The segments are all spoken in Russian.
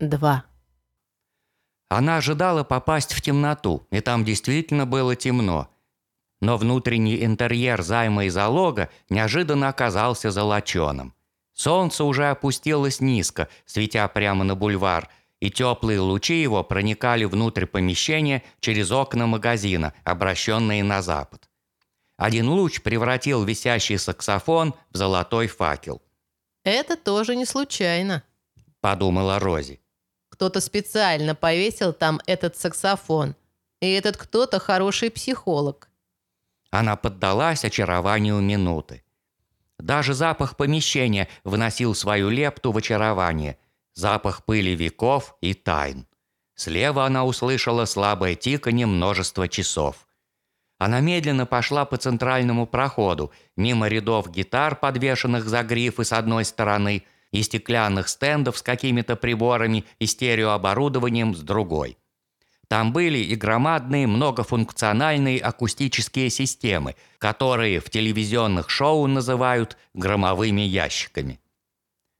2. Она ожидала попасть в темноту, и там действительно было темно. Но внутренний интерьер займа и залога неожиданно оказался золоченым. Солнце уже опустилось низко, светя прямо на бульвар, и теплые лучи его проникали внутрь помещения через окна магазина, обращенные на запад. Один луч превратил висящий саксофон в золотой факел. Это тоже не случайно. Подумала Рози. Кто-то специально повесил там этот саксофон. И этот кто-то хороший психолог. Она поддалась очарованию минуты. Даже запах помещения вносил свою лепту в очарование. Запах пыли веков и тайн. Слева она услышала слабое тиканье множества часов. Она медленно пошла по центральному проходу, мимо рядов гитар, подвешенных за грифы с одной стороны, и стеклянных стендов с какими-то приборами и стереооборудованием с другой. Там были и громадные многофункциональные акустические системы, которые в телевизионных шоу называют громовыми ящиками.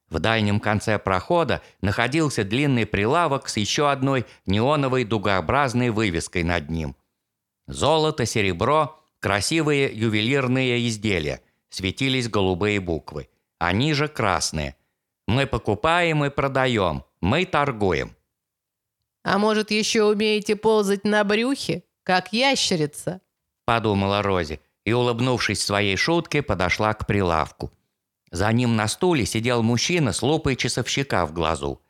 В дальнем конце прохода находился длинный прилавок с еще одной неоновой дугообразной вывеской над ним. Золото, серебро, красивые ювелирные изделия, светились голубые буквы. Они же красные. Мы покупаем и продаем, мы торгуем. А может, еще умеете ползать на брюхе, как ящерица? Подумала Рози и, улыбнувшись своей шутке, подошла к прилавку. За ним на стуле сидел мужчина с лупой часовщика в глазу.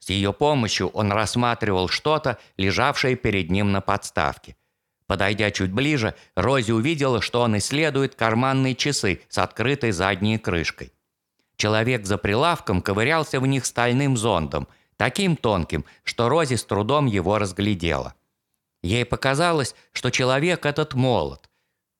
С ее помощью он рассматривал что-то, лежавшее перед ним на подставке. Подойдя чуть ближе, Рози увидела, что он исследует карманные часы с открытой задней крышкой. Человек за прилавком ковырялся в них стальным зондом – таким тонким, что Рози с трудом его разглядела. Ей показалось, что человек этот молод.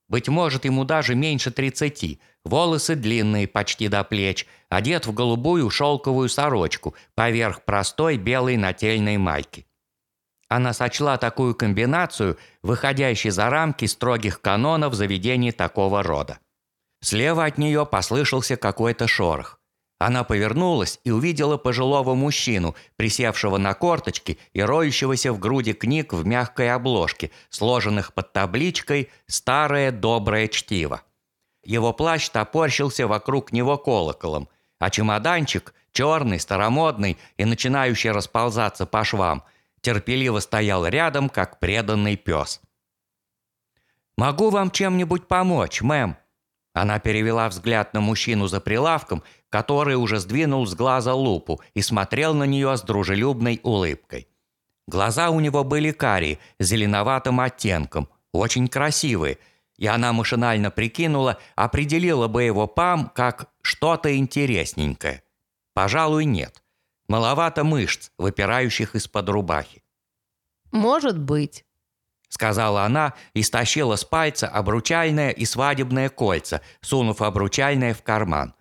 Быть может, ему даже меньше тридцати, волосы длинные, почти до плеч, одет в голубую шелковую сорочку поверх простой белой нательной майки. Она сочла такую комбинацию, выходящей за рамки строгих канонов заведений такого рода. Слева от нее послышался какой-то шорох. Она повернулась и увидела пожилого мужчину, присевшего на корточки и роющегося в груди книг в мягкой обложке, сложенных под табличкой «Старое доброе чтиво». Его плащ топорщился вокруг него колоколом, а чемоданчик, черный, старомодный и начинающий расползаться по швам, терпеливо стоял рядом, как преданный пес. «Могу вам чем-нибудь помочь, мэм?» Она перевела взгляд на мужчину за прилавком, который уже сдвинул с глаза лупу и смотрел на нее с дружелюбной улыбкой. Глаза у него были карие, зеленоватым оттенком, очень красивые, и она машинально прикинула, определила бы его пам как что-то интересненькое. Пожалуй, нет. Маловато мышц, выпирающих из-под рубахи. «Может быть», сказала она и стащила с пальца обручальное и свадебное кольца, сунув обручальное в карман.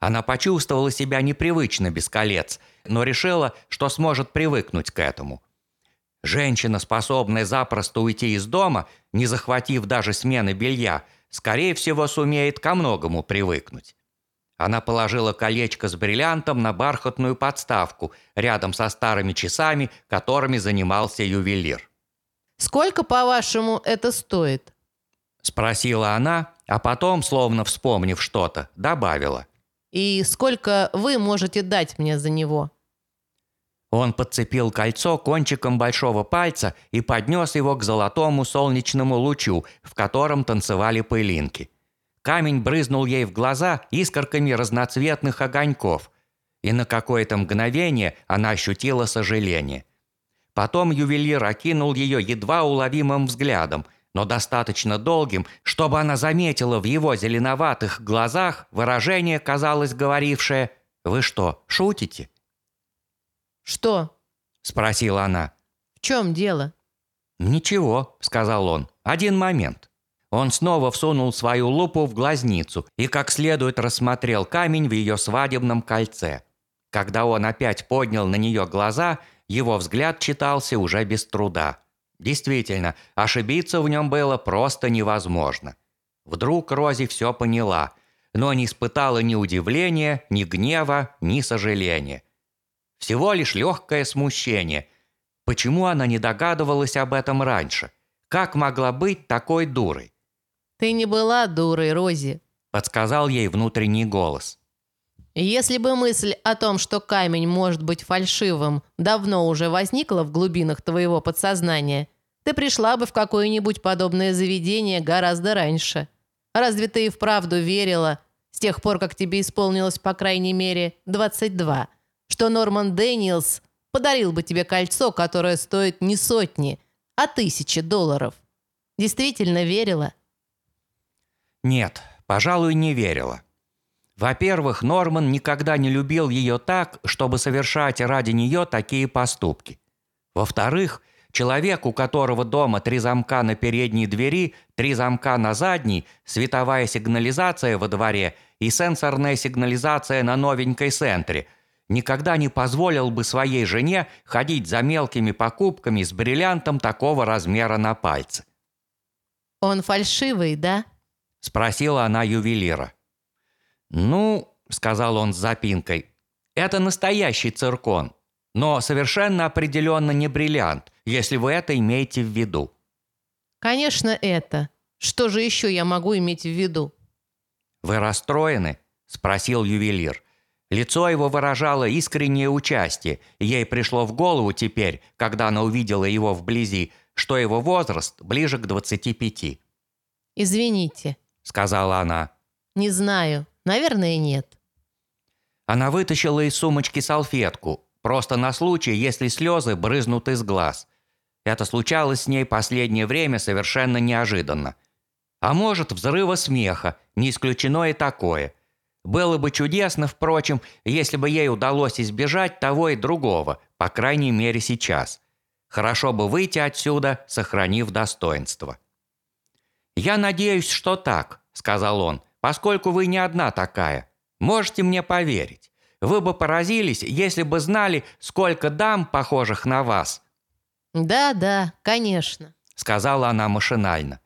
Она почувствовала себя непривычно без колец, но решила, что сможет привыкнуть к этому. Женщина, способная запросто уйти из дома, не захватив даже смены белья, скорее всего, сумеет ко многому привыкнуть. Она положила колечко с бриллиантом на бархатную подставку рядом со старыми часами, которыми занимался ювелир. Сколько, по-вашему, это стоит?» Спросила она, а потом, словно вспомнив что-то, добавила. «И сколько вы можете дать мне за него?» Он подцепил кольцо кончиком большого пальца и поднес его к золотому солнечному лучу, в котором танцевали пылинки. Камень брызнул ей в глаза искорками разноцветных огоньков, и на какое-то мгновение она ощутила сожаление – Потом ювелир окинул ее едва уловимым взглядом, но достаточно долгим, чтобы она заметила в его зеленоватых глазах выражение, казалось говорившее «Вы что, шутите?» «Что?» – спросила она. «В чем дело?» «Ничего», – сказал он. «Один момент». Он снова всунул свою лупу в глазницу и как следует рассмотрел камень в ее свадебном кольце. Когда он опять поднял на нее глаза – его взгляд читался уже без труда. Действительно, ошибиться в нем было просто невозможно. Вдруг Рози все поняла, но не испытала ни удивления, ни гнева, ни сожаления. Всего лишь легкое смущение. Почему она не догадывалась об этом раньше? Как могла быть такой дурой? Ты не была дурой, Рози. Подсказал ей внутренний голос. Если бы мысль о том, что камень может быть фальшивым, давно уже возникла в глубинах твоего подсознания, ты пришла бы в какое-нибудь подобное заведение гораздо раньше. Разве ты и вправду верила, с тех пор, как тебе исполнилось по крайней мере 22, что Норман Дэниелс подарил бы тебе кольцо, которое стоит не сотни, а тысячи долларов? Действительно верила? Нет, пожалуй, не верила. Во-первых, Норман никогда не любил ее так, чтобы совершать ради нее такие поступки. Во-вторых, человек, у которого дома три замка на передней двери, три замка на задней, световая сигнализация во дворе и сенсорная сигнализация на новенькой центре, никогда не позволил бы своей жене ходить за мелкими покупками с бриллиантом такого размера на пальце. «Он фальшивый, да?» – спросила она ювелира. «Ну», — сказал он с запинкой, — «это настоящий циркон, но совершенно определенно не бриллиант, если вы это имеете в виду». «Конечно, это. Что же еще я могу иметь в виду?» «Вы расстроены?» – спросил ювелир. Лицо его выражало искреннее участие, и ей пришло в голову теперь, когда она увидела его вблизи, что его возраст ближе к 25. «Извините», – сказала она. «Не знаю. Наверное, нет. Она вытащила из сумочки салфетку, просто на случай, если слезы брызнут из глаз. Это случалось с ней последнее время совершенно неожиданно. А может, взрыва смеха, не исключено и такое. Было бы чудесно, впрочем, если бы ей удалось избежать того и другого, по крайней мере сейчас. Хорошо бы выйти отсюда, сохранив достоинство. «Я надеюсь, что так», — сказал он, — поскольку вы не одна такая. Можете мне поверить. Вы бы поразились, если бы знали, сколько дам, похожих на вас». «Да, да, конечно», — сказала она машинально.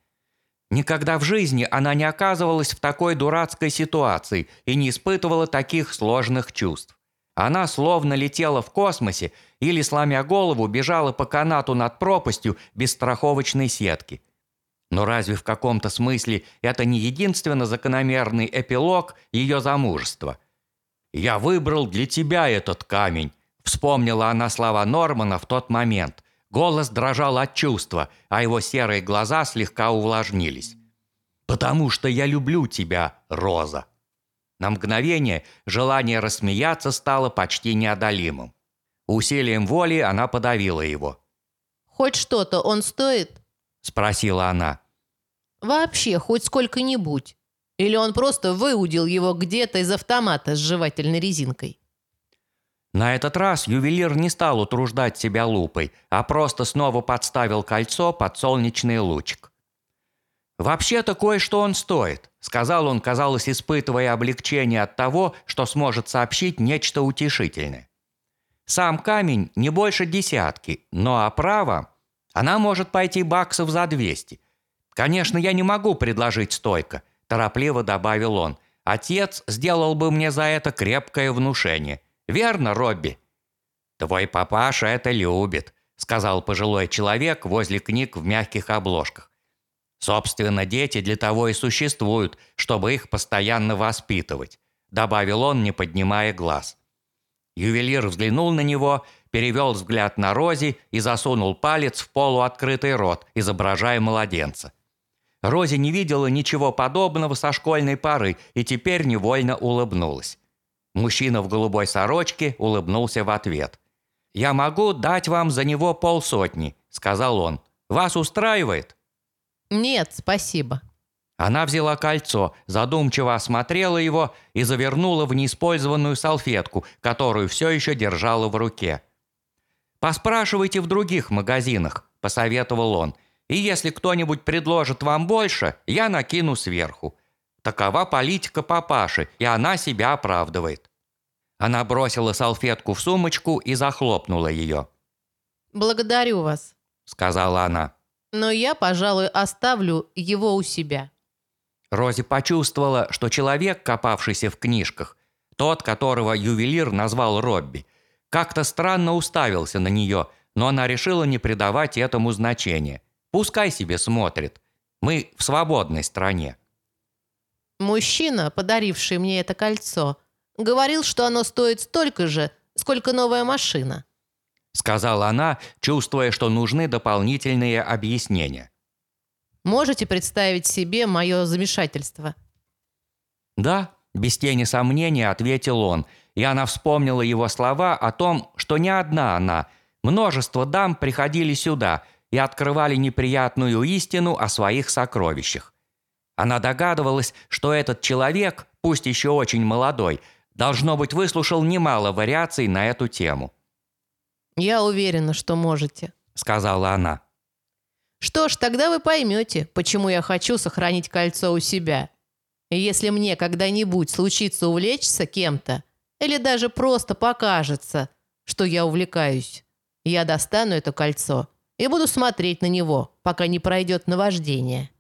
Никогда в жизни она не оказывалась в такой дурацкой ситуации и не испытывала таких сложных чувств. Она словно летела в космосе или, сломя голову, бежала по канату над пропастью без страховочной сетки. Но разве в каком-то смысле это не единственно закономерный эпилог ее замужества? «Я выбрал для тебя этот камень», – вспомнила она слова Нормана в тот момент. Голос дрожал от чувства, а его серые глаза слегка увлажнились. «Потому что я люблю тебя, Роза». На мгновение желание рассмеяться стало почти неодолимым. Усилием воли она подавила его. «Хоть что-то он стоит?» Спросила она. «Вообще, хоть сколько-нибудь. Или он просто выудил его где-то из автомата с жевательной резинкой?» На этот раз ювелир не стал утруждать себя лупой, а просто снова подставил кольцо под солнечный лучик. «Вообще-то кое-что он стоит», — сказал он, казалось, испытывая облегчение от того, что сможет сообщить нечто утешительное. «Сам камень не больше десятки, но оправа она может пойти баксов за 200. Конечно, я не могу предложить стойко, торопливо добавил он. Отец сделал бы мне за это крепкое внушение. Верно, Робби? Твой папаша это любит, сказал пожилой человек возле книг в мягких обложках. Собственно, дети для того и существуют, чтобы их постоянно воспитывать, добавил он, не поднимая глаз. Ювелир взглянул на него перевел взгляд на Рози и засунул палец в полуоткрытый рот, изображая младенца. Рози не видела ничего подобного со школьной поры и теперь невольно улыбнулась. Мужчина в голубой сорочке улыбнулся в ответ. «Я могу дать вам за него полсотни», — сказал он. «Вас устраивает?» «Нет, спасибо». Она взяла кольцо, задумчиво осмотрела его и завернула в неиспользованную салфетку, которую все еще держала в руке. «Поспрашивайте в других магазинах», – посоветовал он. «И если кто-нибудь предложит вам больше, я накину сверху. Такова политика папаши, и она себя оправдывает». Она бросила салфетку в сумочку и захлопнула ее. «Благодарю вас», – сказала она. «Но я, пожалуй, оставлю его у себя». Рози почувствовала, что человек, копавшийся в книжках, тот, которого ювелир назвал Робби – как-то странно уставился на нее, но она решила не придавать этому значения. Пускай себе смотрит. Мы в свободной стране. Мужчина, подаривший мне это кольцо, говорил, что оно стоит столько же, сколько новая машина. Сказала она, чувствуя, что нужны дополнительные объяснения. Можете представить себе мое замешательство? «Да», – без тени сомнения ответил он, и она вспомнила его слова о том, что не одна она, множество дам приходили сюда и открывали неприятную истину о своих сокровищах. Она догадывалась, что этот человек, пусть еще очень молодой, должно быть, выслушал немало вариаций на эту тему. «Я уверена, что можете», – сказала она. «Что ж, тогда вы поймете, почему я хочу сохранить кольцо у себя. Если мне когда-нибудь случится увлечься кем-то, или даже просто покажется, что я увлекаюсь, я достану это кольцо и буду смотреть на него, пока не пройдет наваждение».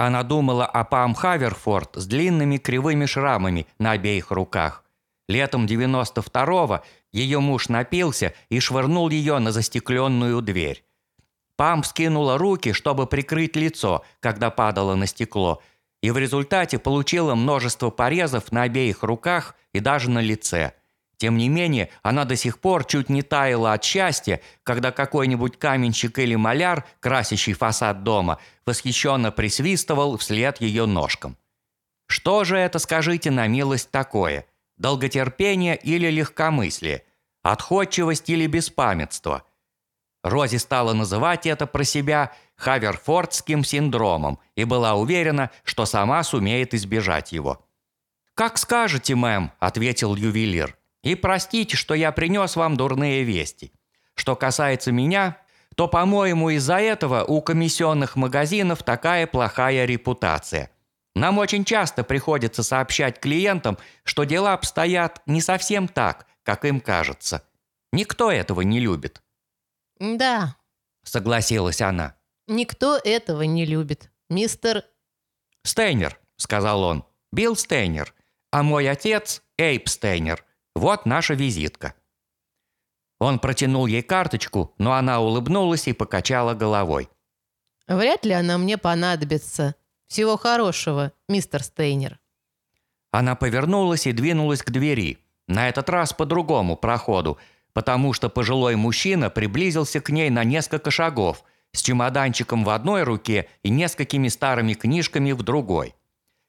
Она думала о Пам Хаверфорд с длинными кривыми шрамами на обеих руках. Летом 92-го ее муж напился и швырнул ее на застекленную дверь. Пам скинула руки, чтобы прикрыть лицо, когда падала на стекло, и в результате получила множество порезов на обеих руках и даже на лице. Тем не менее, она до сих пор чуть не таяла от счастья, когда какой-нибудь каменщик или маляр, красящий фасад дома, восхищенно присвистывал вслед ее ножкам. Что же это, скажите на милость, такое? Долготерпение или легкомыслие? Отходчивость или беспамятство? Рози стала называть это про себя Хаверфордским синдромом и была уверена, что сама сумеет избежать его. «Как скажете, мэм», – ответил ювелир. И простите, что я принес вам дурные вести. Что касается меня, то, по-моему, из-за этого у комиссионных магазинов такая плохая репутация. Нам очень часто приходится сообщать клиентам, что дела обстоят не совсем так, как им кажется. Никто этого не любит. «Да», — согласилась она. «Никто этого не любит, мистер...» «Стейнер», — сказал он. «Билл Стейнер. А мой отец — Эйп Стейнер. Вот наша визитка». Он протянул ей карточку, но она улыбнулась и покачала головой. «Вряд ли она мне понадобится. Всего хорошего, мистер Стейнер». Она повернулась и двинулась к двери, на этот раз по другому проходу, потому что пожилой мужчина приблизился к ней на несколько шагов, с чемоданчиком в одной руке и несколькими старыми книжками в другой.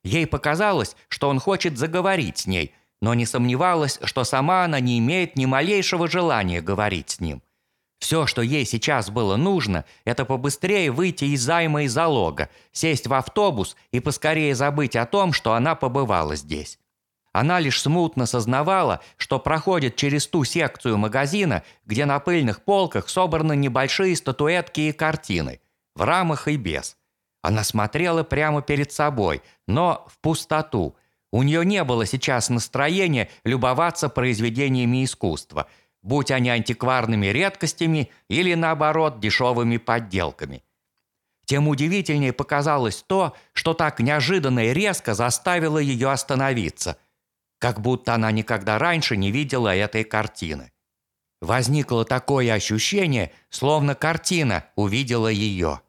Ей показалось, что он хочет заговорить с ней, но не сомневалась, что сама она не имеет ни малейшего желания говорить с ним. Все, что ей сейчас было нужно, это побыстрее выйти из займа и залога, сесть в автобус и поскорее забыть о том, что она побывала здесь. Она лишь смутно сознавала, что проходит через ту секцию магазина, где на пыльных полках собраны небольшие статуэтки и картины, в рамах и без. Она смотрела прямо перед собой, но в пустоту – у нее не было сейчас настроения любоваться произведениями искусства, будь они антикварными редкостями или, наоборот, дешевыми подделками. Тем удивительнее показалось то, что так неожиданно и резко заставило ее остановиться, как будто она никогда раньше не видела этой картины. Возникло такое ощущение, словно картина увидела ее.